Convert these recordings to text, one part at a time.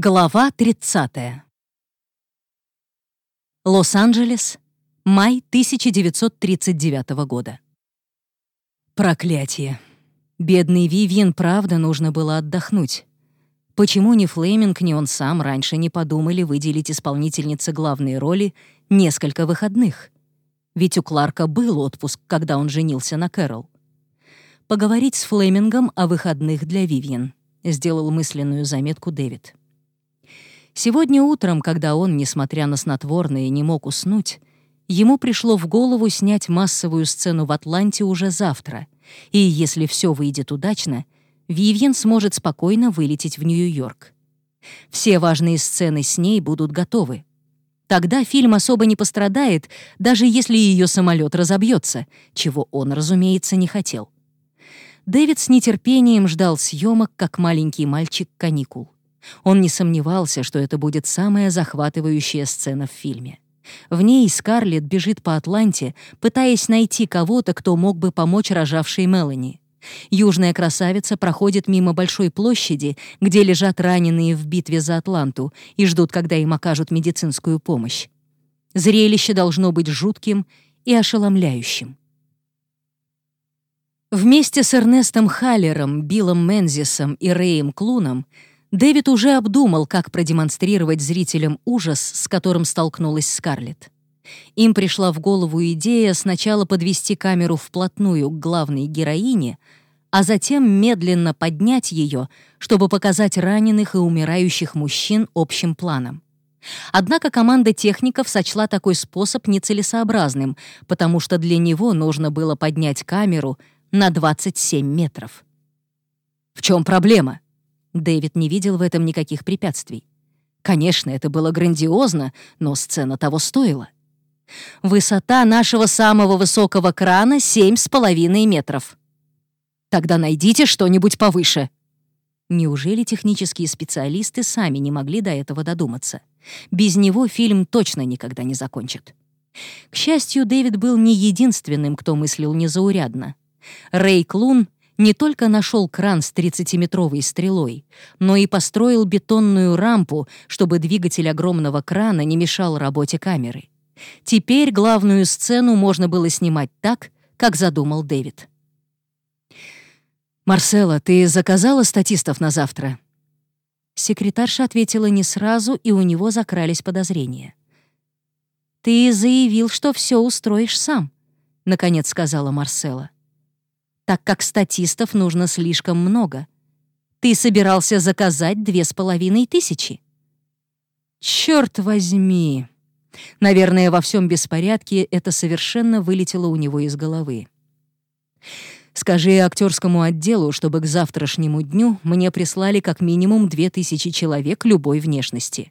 Глава 30. Лос-Анджелес, май 1939 года. Проклятие. Бедный Вивьен правда нужно было отдохнуть. Почему ни Флеминг, ни он сам раньше не подумали выделить исполнительнице главной роли несколько выходных? Ведь у Кларка был отпуск, когда он женился на Кэрол. Поговорить с Флемингом о выходных для Вивьен. Сделал мысленную заметку Дэвид. Сегодня утром, когда он, несмотря на снотворное, не мог уснуть, ему пришло в голову снять массовую сцену в Атланте уже завтра, и если все выйдет удачно, Вивьен сможет спокойно вылететь в Нью-Йорк. Все важные сцены с ней будут готовы. Тогда фильм особо не пострадает, даже если ее самолет разобьется, чего он, разумеется, не хотел. Дэвид с нетерпением ждал съемок, как маленький мальчик каникул. Он не сомневался, что это будет самая захватывающая сцена в фильме. В ней Скарлетт бежит по Атланте, пытаясь найти кого-то, кто мог бы помочь рожавшей Мелани. Южная красавица проходит мимо большой площади, где лежат раненые в битве за Атланту и ждут, когда им окажут медицинскую помощь. Зрелище должно быть жутким и ошеломляющим. Вместе с Эрнестом Халлером, Биллом Мензисом и Рэем Клуном Дэвид уже обдумал, как продемонстрировать зрителям ужас, с которым столкнулась Скарлетт. Им пришла в голову идея сначала подвести камеру вплотную к главной героине, а затем медленно поднять ее, чтобы показать раненых и умирающих мужчин общим планом. Однако команда техников сочла такой способ нецелесообразным, потому что для него нужно было поднять камеру на 27 метров. «В чем проблема?» Дэвид не видел в этом никаких препятствий. Конечно, это было грандиозно, но сцена того стоила. Высота нашего самого высокого крана — семь с половиной метров. Тогда найдите что-нибудь повыше. Неужели технические специалисты сами не могли до этого додуматься? Без него фильм точно никогда не закончат. К счастью, Дэвид был не единственным, кто мыслил незаурядно. Рэй Клун не только нашел кран с 30-метровой стрелой, но и построил бетонную рампу, чтобы двигатель огромного крана не мешал работе камеры. Теперь главную сцену можно было снимать так, как задумал Дэвид. «Марсела, ты заказала статистов на завтра?» Секретарша ответила не сразу, и у него закрались подозрения. «Ты заявил, что все устроишь сам», — наконец сказала Марсела так как статистов нужно слишком много. Ты собирался заказать две с половиной тысячи. Черт возьми! Наверное, во всем беспорядке это совершенно вылетело у него из головы. Скажи актерскому отделу, чтобы к завтрашнему дню мне прислали как минимум две тысячи человек любой внешности.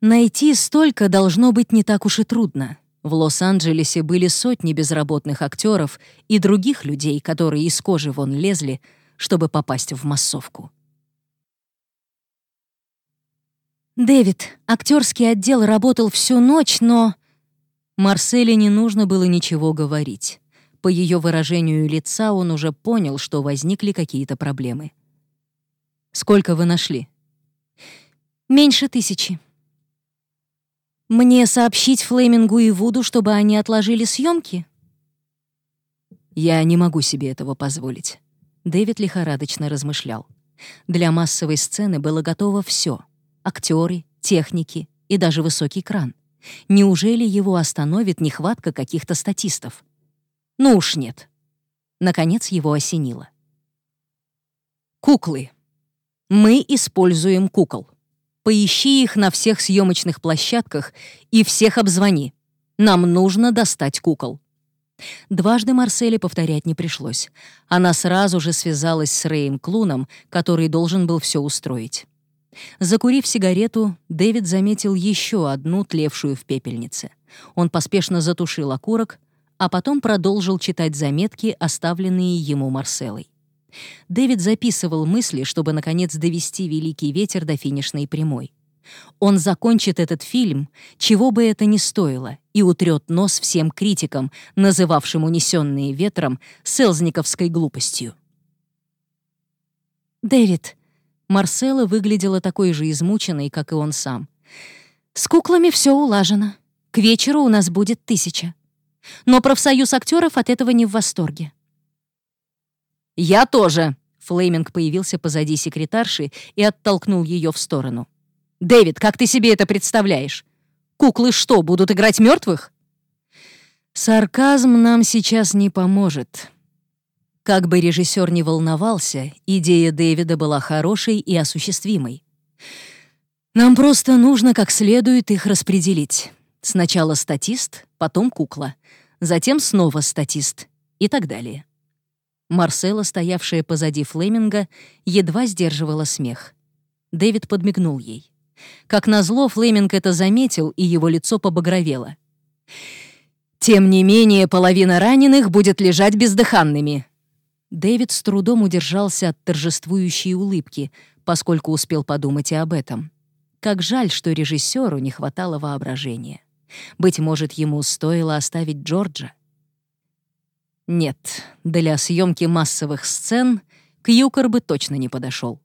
Найти столько должно быть не так уж и трудно. В Лос-Анджелесе были сотни безработных актеров и других людей, которые из кожи вон лезли, чтобы попасть в массовку. «Дэвид, актерский отдел работал всю ночь, но...» Марселе не нужно было ничего говорить. По ее выражению лица он уже понял, что возникли какие-то проблемы. «Сколько вы нашли?» «Меньше тысячи», мне сообщить Флемингу и Вуду, чтобы они отложили съемки? Я не могу себе этого позволить. Дэвид лихорадочно размышлял. Для массовой сцены было готово все: актеры, техники и даже высокий кран. Неужели его остановит нехватка каких-то статистов? Ну уж нет. Наконец его осенило. Куклы. Мы используем кукол. Поищи их на всех съемочных площадках и всех обзвони. Нам нужно достать кукол». Дважды Марселе повторять не пришлось. Она сразу же связалась с Рэем Клуном, который должен был все устроить. Закурив сигарету, Дэвид заметил еще одну тлевшую в пепельнице. Он поспешно затушил окурок, а потом продолжил читать заметки, оставленные ему Марселой. Дэвид записывал мысли, чтобы, наконец, довести «Великий ветер» до финишной прямой. Он закончит этот фильм, чего бы это ни стоило, и утрет нос всем критикам, называвшим унесенные ветром селзниковской глупостью. «Дэвид, Марсела выглядела такой же измученной, как и он сам. «С куклами все улажено. К вечеру у нас будет тысяча. Но профсоюз актеров от этого не в восторге». «Я тоже!» Флейминг появился позади секретарши и оттолкнул ее в сторону. «Дэвид, как ты себе это представляешь? Куклы что, будут играть мертвых? Сарказм нам сейчас не поможет. Как бы режиссер не волновался, идея Дэвида была хорошей и осуществимой. Нам просто нужно как следует их распределить. Сначала статист, потом кукла, затем снова статист и так далее. Марсела, стоявшая позади Флеминга, едва сдерживала смех. Дэвид подмигнул ей. Как назло, Флеминг это заметил, и его лицо побагровело. «Тем не менее, половина раненых будет лежать бездыханными», Дэвид с трудом удержался от торжествующей улыбки, поскольку успел подумать и об этом. Как жаль, что режиссеру не хватало воображения. Быть может, ему стоило оставить Джорджа? Нет, для съемки массовых сцен Кьюкер бы точно не подошел.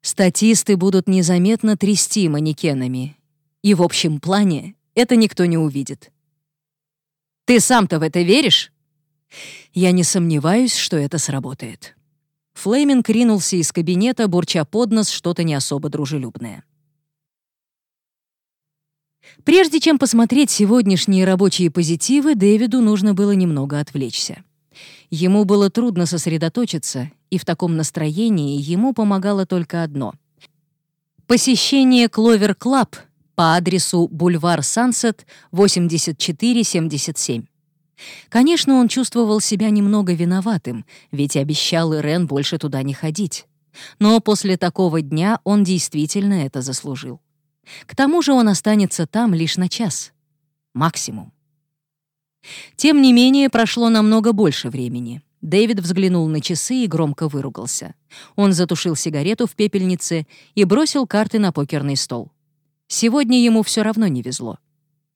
Статисты будут незаметно трясти манекенами, и в общем плане это никто не увидит. «Ты сам-то в это веришь?» Я не сомневаюсь, что это сработает. Флейминг ринулся из кабинета, бурча под нос что-то не особо дружелюбное. Прежде чем посмотреть сегодняшние рабочие позитивы, Дэвиду нужно было немного отвлечься. Ему было трудно сосредоточиться, и в таком настроении ему помогало только одно — посещение Clover Club по адресу Бульвар Сансет, 8477. Конечно, он чувствовал себя немного виноватым, ведь обещал Ирен больше туда не ходить. Но после такого дня он действительно это заслужил. К тому же он останется там лишь на час. Максимум. Тем не менее, прошло намного больше времени. Дэвид взглянул на часы и громко выругался. Он затушил сигарету в пепельнице и бросил карты на покерный стол. Сегодня ему все равно не везло.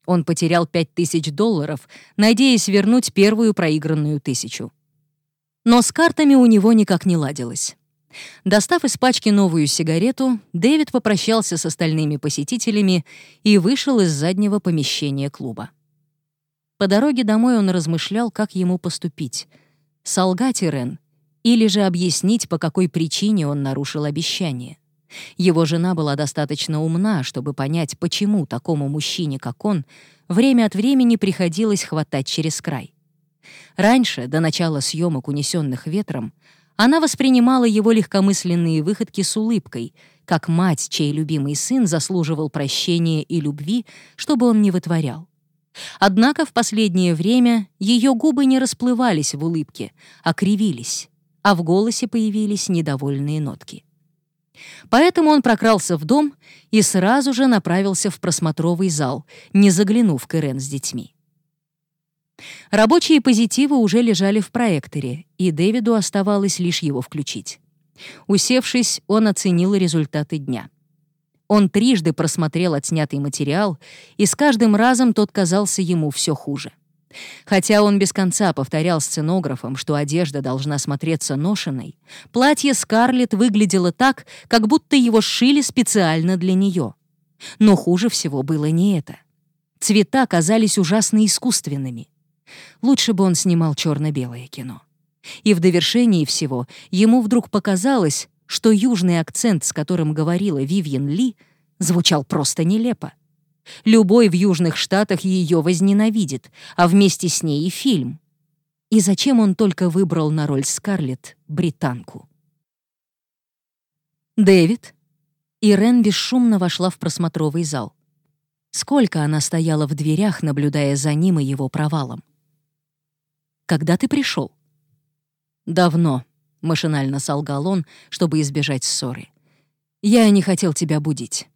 Он потерял пять тысяч долларов, надеясь вернуть первую проигранную тысячу. Но с картами у него никак не ладилось. Достав из пачки новую сигарету, Дэвид попрощался с остальными посетителями и вышел из заднего помещения клуба. По дороге домой он размышлял, как ему поступить. Солгать Ирен или же объяснить, по какой причине он нарушил обещание. Его жена была достаточно умна, чтобы понять, почему такому мужчине, как он, время от времени приходилось хватать через край. Раньше, до начала съемок «Унесенных ветром», она воспринимала его легкомысленные выходки с улыбкой, как мать, чей любимый сын заслуживал прощения и любви, чтобы он не вытворял. Однако в последнее время ее губы не расплывались в улыбке, а кривились, а в голосе появились недовольные нотки. Поэтому он прокрался в дом и сразу же направился в просмотровый зал, не заглянув к Ирен с детьми. Рабочие позитивы уже лежали в проекторе, и Дэвиду оставалось лишь его включить. Усевшись, он оценил результаты дня. Он трижды просмотрел отснятый материал, и с каждым разом тот казался ему все хуже. Хотя он без конца повторял сценографам, что одежда должна смотреться ношенной, платье Скарлетт выглядело так, как будто его сшили специально для нее. Но хуже всего было не это. Цвета казались ужасно искусственными. Лучше бы он снимал черно-белое кино. И в довершении всего ему вдруг показалось, что южный акцент, с которым говорила Вивьен Ли, звучал просто нелепо. Любой в Южных Штатах ее возненавидит, а вместе с ней и фильм. И зачем он только выбрал на роль Скарлетт британку? «Дэвид?» Ирен бесшумно вошла в просмотровый зал. Сколько она стояла в дверях, наблюдая за ним и его провалом. «Когда ты пришел?» «Давно», — машинально солгал он, чтобы избежать ссоры. «Я не хотел тебя будить».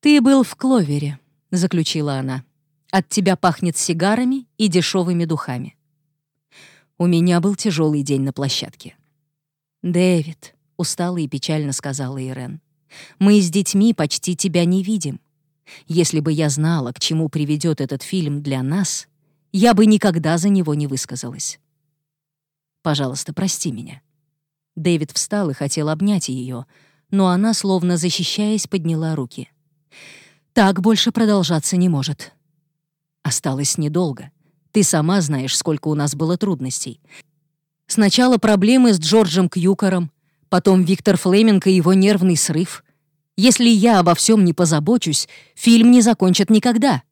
«Ты был в Кловере», — заключила она. «От тебя пахнет сигарами и дешевыми духами». У меня был тяжелый день на площадке. «Дэвид», — устало и печально сказала Ирен, «мы с детьми почти тебя не видим. Если бы я знала, к чему приведет этот фильм для нас, я бы никогда за него не высказалась. Пожалуйста, прости меня». Дэвид встал и хотел обнять ее, но она, словно защищаясь, подняла руки. «Так больше продолжаться не может. Осталось недолго. Ты сама знаешь, сколько у нас было трудностей. Сначала проблемы с Джорджем Кьюкером, потом Виктор Флеминг и его нервный срыв. Если я обо всем не позабочусь, фильм не закончат никогда».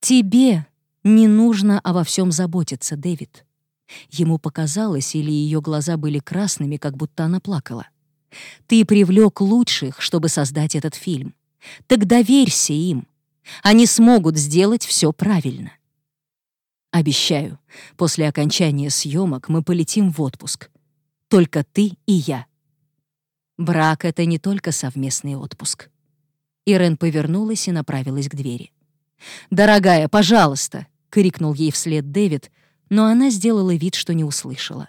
«Тебе не нужно обо всем заботиться, Дэвид». Ему показалось, или ее глаза были красными, как будто она плакала. «Ты привлек лучших, чтобы создать этот фильм. Так доверься им. Они смогут сделать все правильно». «Обещаю, после окончания съемок мы полетим в отпуск. Только ты и я». Брак — это не только совместный отпуск. Ирен повернулась и направилась к двери. «Дорогая, пожалуйста!» — крикнул ей вслед Дэвид, но она сделала вид, что не услышала.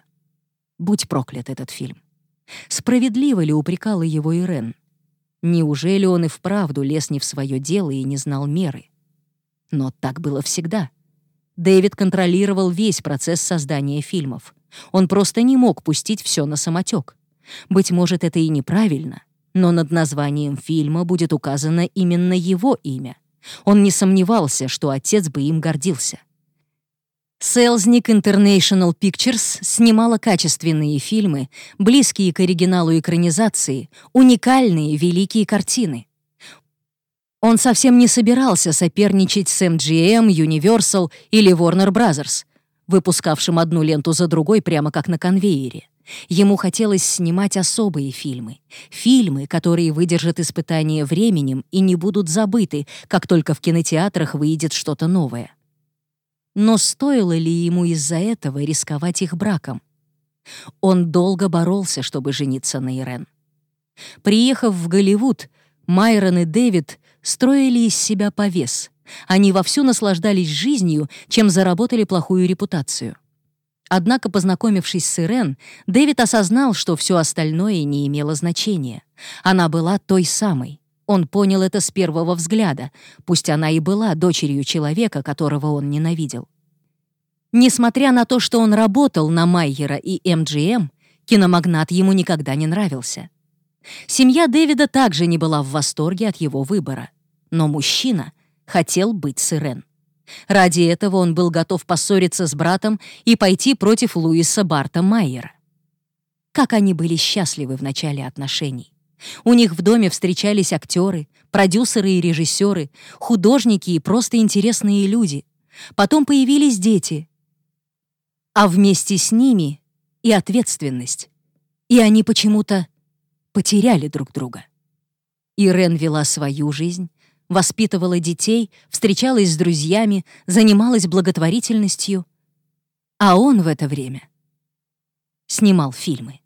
Будь проклят этот фильм. Справедливо ли упрекала его Ирен? Неужели он и вправду лез не в свое дело и не знал меры? Но так было всегда. Дэвид контролировал весь процесс создания фильмов. Он просто не мог пустить все на самотек. Быть может, это и неправильно, но над названием фильма будет указано именно его имя. Он не сомневался, что отец бы им гордился. Selznick International Pictures снимала качественные фильмы, близкие к оригиналу экранизации, уникальные великие картины. Он совсем не собирался соперничать с MGM, Universal или Warner Bros., выпускавшим одну ленту за другой прямо как на конвейере. Ему хотелось снимать особые фильмы. Фильмы, которые выдержат испытание временем и не будут забыты, как только в кинотеатрах выйдет что-то новое. Но стоило ли ему из-за этого рисковать их браком? Он долго боролся, чтобы жениться на Ирен. Приехав в Голливуд, Майрон и Дэвид строили из себя повес. Они вовсю наслаждались жизнью, чем заработали плохую репутацию. Однако, познакомившись с Ирен, Дэвид осознал, что все остальное не имело значения. Она была той самой. Он понял это с первого взгляда, пусть она и была дочерью человека, которого он ненавидел. Несмотря на то, что он работал на Майера и МГМ, киномагнат ему никогда не нравился. Семья Дэвида также не была в восторге от его выбора. Но мужчина хотел быть с Ирен. Ради этого он был готов поссориться с братом и пойти против Луиса Барта Майера. Как они были счастливы в начале отношений. У них в доме встречались актеры, продюсеры и режиссеры, художники и просто интересные люди. Потом появились дети. А вместе с ними и ответственность. И они почему-то потеряли друг друга. Ирен вела свою жизнь, воспитывала детей, встречалась с друзьями, занималась благотворительностью. А он в это время снимал фильмы.